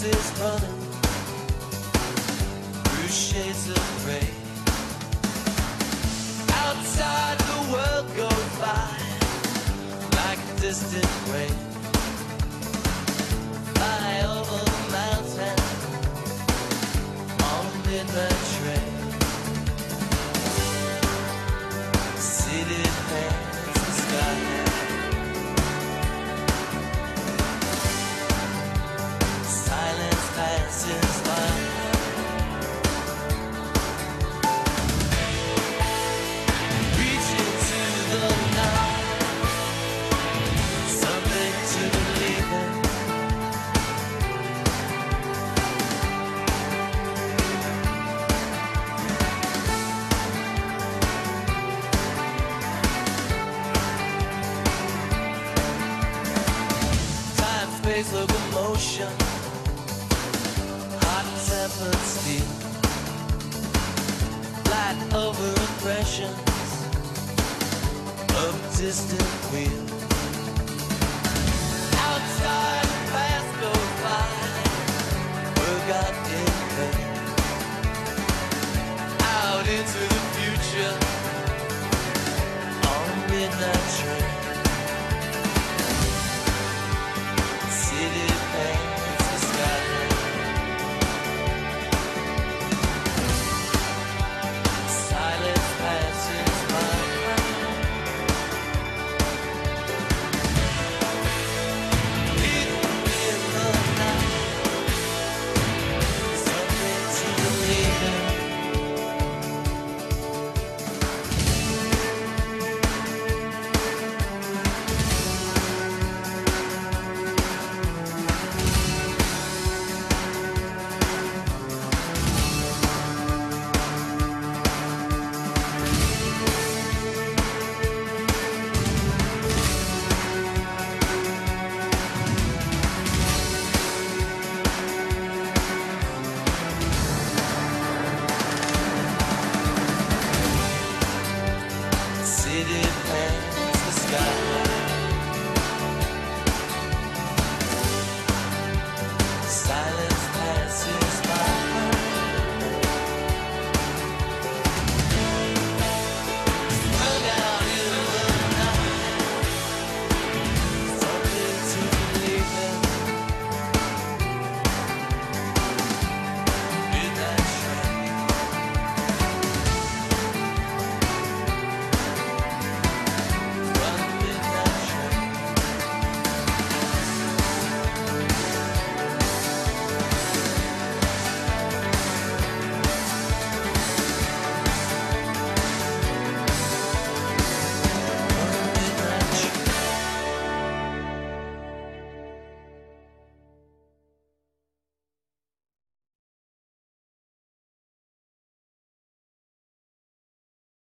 horses running through shades of gray. Outside the world goes by like a distant wave. Fly over the mountain on a midnight train. Time, space, locomotion. Hot tempered steel. Flight over impressions of distant wheels. it past the sky.